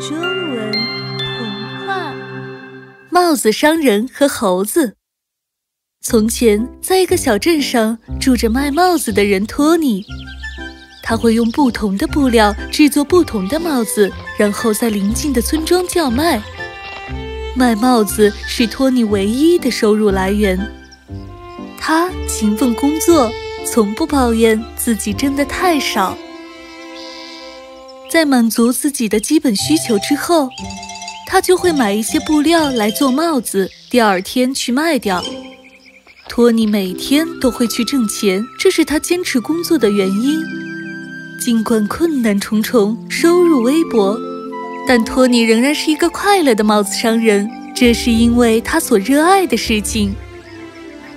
中文童话：帽子商人和猴子。从前，在一个小镇上住着卖帽子的人托尼。他会用不同的布料制作不同的帽子，然后在邻近的村庄叫卖。卖帽子是托尼唯一的收入来源。他勤奋工作，从不抱怨自己挣得太少。在满足自己的基本需求之后，他就会买一些布料来做帽子，第二天去卖掉。托尼每天都会去挣钱，这是他坚持工作的原因。尽管困难重重，收入微薄，但托尼仍然是一个快乐的帽子商人。这是因为他所热爱的事情。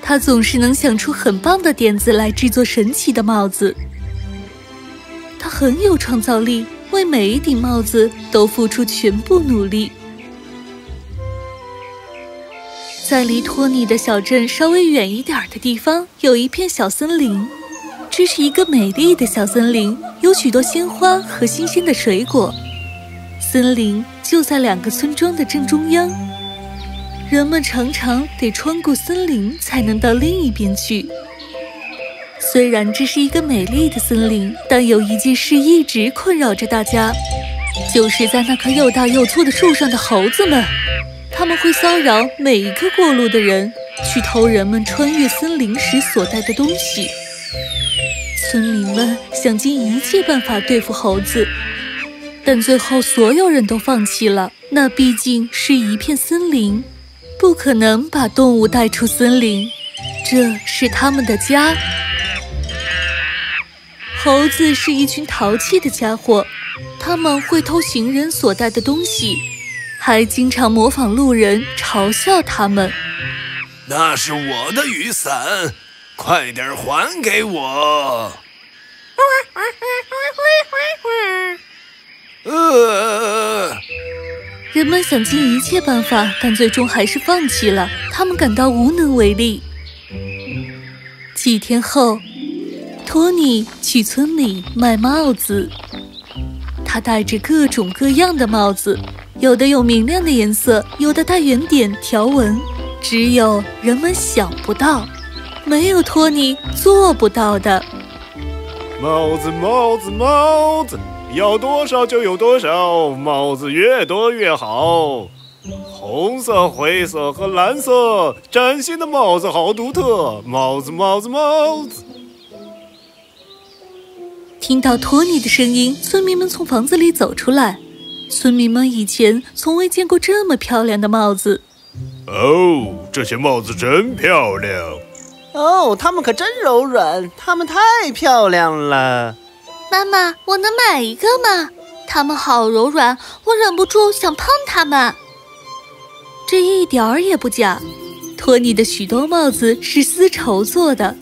他总是能想出很棒的点子来制作神奇的帽子。他很有创造力。为每一顶帽子都付出全部努力。在离托尼的小镇稍微远一点的地方，有一片小森林。这是一个美丽的小森林，有许多鲜花和新鲜的水果。森林就在两个村庄的正中央，人们常常得穿过森林才能到另一边去。虽然这是一个美丽的森林，但有一件事一直困扰着大家，就是在那棵又大又粗的树上的猴子们，他们会骚扰每一个过路的人，去偷人们穿越森林时所带的东西。村民们想尽一切办法对付猴子，但最后所有人都放弃了。那毕竟是一片森林，不可能把动物带出森林，这是他们的家。猴子是一群淘气的家伙，他们会偷行人所带的东西，还经常模仿路人，嘲笑他们。那是我的雨伞，快点还给我！呃，人们想尽一切办法，但最终还是放弃了。他们感到无能为力。几天后。托尼去村里卖帽子，他戴着各种各样的帽子，有的有明亮的颜色，有的带圆点条纹。只有人们想不到，没有托尼做不到的。帽子，帽子，帽子，要多少就有多少，帽子越多越好。红色、灰色和蓝色，崭新的帽子好独特。帽子，帽子，帽子。听到托尼的声音，村民们从房子里走出来。村民们以前从未见过这么漂亮的帽子。哦，这些帽子真漂亮。哦，它们可真柔软，它们太漂亮了。妈妈，我能买一个吗？它们好柔软，我忍不住想碰它们。这一点儿也不假。托尼的许多帽子是丝绸做的，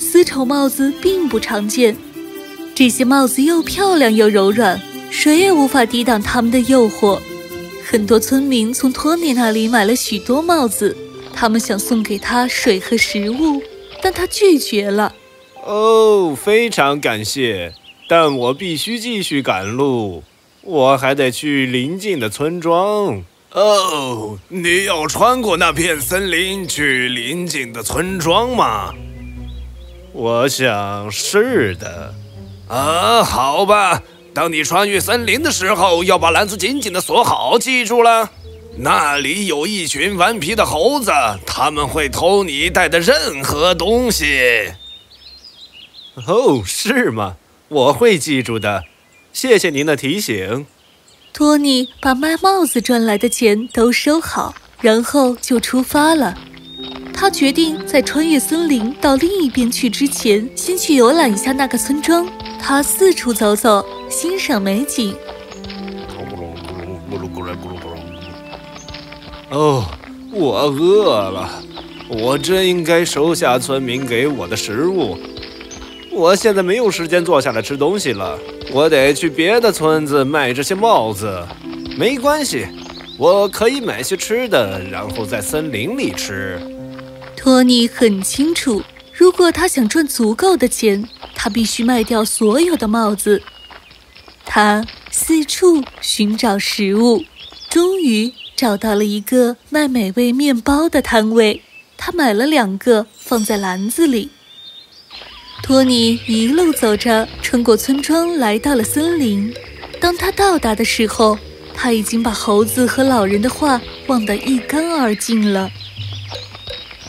丝绸帽子并不常见。这些帽子又漂亮又柔软，谁也无法抵挡它们的诱惑。很多村民从托尼那里买了许多帽子，他们想送给他水和食物，但他拒绝了。哦，非常感谢，但我必须继续赶路，我还得去邻近的村庄。哦，你要穿过那片森林去邻近的村庄吗？我想是的。啊，好吧。当你穿越森林的时候，要把篮子紧紧的锁好，记住了。那里有一群顽皮的猴子，他们会偷你带的任何东西。哦，是吗？我会记住的。谢谢您的提醒。托尼把卖帽子赚来的钱都收好，然后就出发了。他决定在穿越森林到另一边去之前，先去游览一下那个村庄。他四处走走，欣赏美景。哦，我饿了，我真应该收下村民给我的食物。我现在没有时间坐下来吃东西了，我得去别的村子卖这些帽子。没关系，我可以买些吃的，然后在森林里吃。托尼很清楚，如果他想赚足够的钱。他必须卖掉所有的帽子。他四处寻找食物，终于找到了一个卖美味面包的摊位。他买了两个，放在篮子里。托尼一路走着，穿过村庄，来到了森林。当他到达的时候，他已经把猴子和老人的话忘得一干二净了。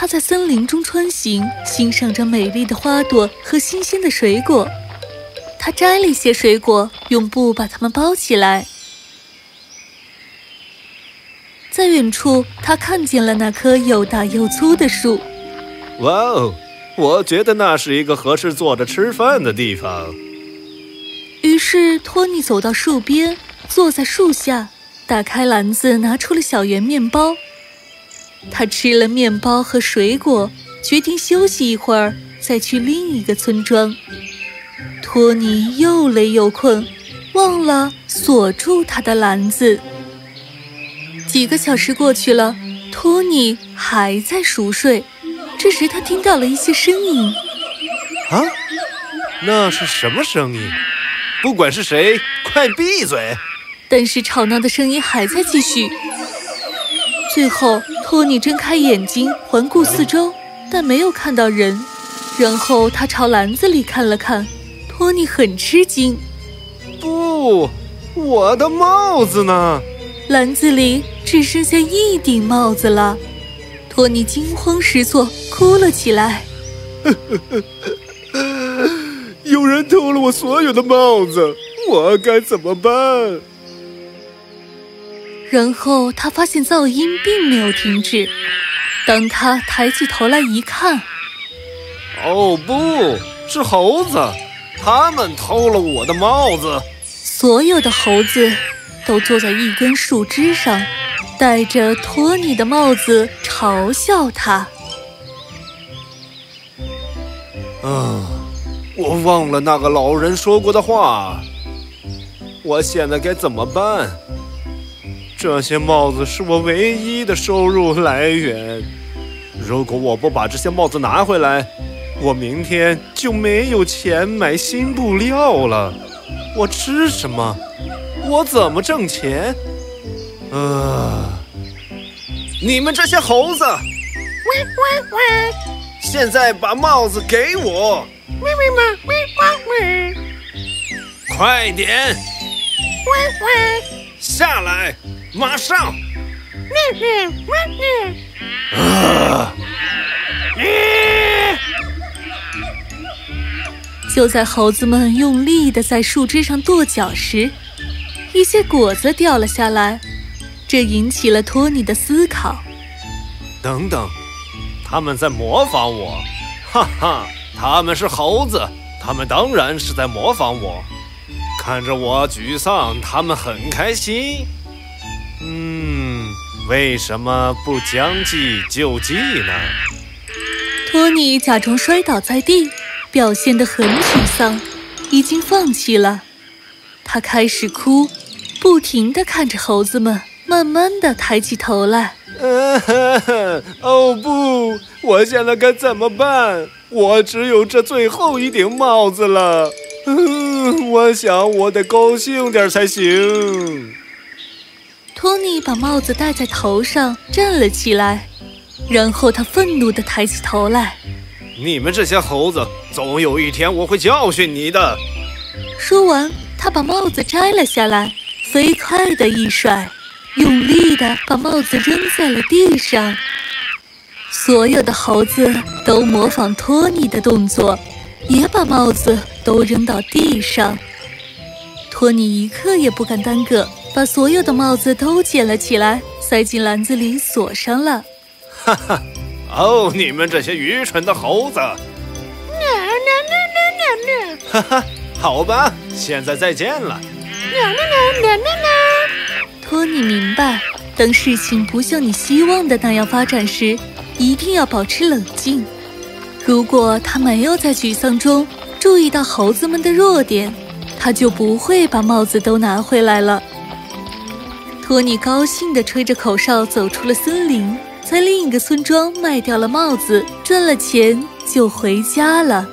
他在森林中穿行，欣赏着美丽的花朵和新鲜的水果。他摘了一些水果，用布把它们包起来。在远处，他看见了那棵又大又粗的树。哇哦！我觉得那是一个合适坐着吃饭的地方。于是，托尼走到树边，坐在树下，打开篮子，拿出了小圆面包。他吃了面包和水果，决定休息一会儿，再去另一个村庄。托尼又累又困，忘了锁住他的篮子。几个小时过去了，托尼还在熟睡。这时，他听到了一些声音。啊，那是什么声音？不管是谁，快闭嘴！但是吵闹的声音还在继续。最后，托尼睁开眼睛，环顾四周，但没有看到人。然后他朝篮子里看了看，托尼很吃惊。不，我的帽子呢？篮子里只剩下一顶帽子了。托尼惊慌失措，哭了起来。有人偷了我所有的帽子，我该怎么办？然后他发现噪音并没有停止。当他抬起头来一看，哦，不是猴子，他们偷了我的帽子。所有的猴子都坐在一根树枝上。戴着托尼的帽子嘲笑他。啊，我忘了那个老人说过的话。我现在该怎么办？这些帽子是我唯一的收入来源。如果我不把这些帽子拿回来，我明天就没有钱买新布料了。我吃什么？我怎么挣钱？啊！你们这些猴子！喂喂喂！现在把帽子给我！喂喂喂喂喂！快点！喂喂！下来！马上！就在猴子们用力的在树枝上跺脚时，一些果子掉了下来。这引起了托尼的思考。等等，他们在模仿我，哈哈！他们是猴子，他们当然是在模仿我。看着我沮丧，他们很开心。嗯，为什么不将计就计呢？托尼假装摔倒在地，表现得很沮丧，已经放弃了。他开始哭，不停地看着猴子们。慢慢地抬起头来。哦不！我现在该怎么办？我只有这最后一顶帽子了。嗯，我想我得高兴点才行。托尼把帽子戴在头上，站了起来，然后他愤怒地抬起头来。你们这些猴子，总有一天我会教训你的。说完，他把帽子摘了下来，飞快地一甩。用力地把帽子扔在了地上，所有的猴子都模仿托尼的动作，也把帽子都扔到地上。托尼一刻也不敢耽搁，把所有的帽子都捡了起来，塞进篮子里锁上了。哈哈，哦，你们这些愚蠢的猴子！哈哈，好吧，现在再见了。托尼明白，当事情不像你希望的那样发展时，一定要保持冷静。如果他没有在沮丧中注意到猴子们的弱点，他就不会把帽子都拿回来了。托尼高兴地吹着口哨走出了森林，在另一个村庄卖掉了帽子，赚了钱就回家了。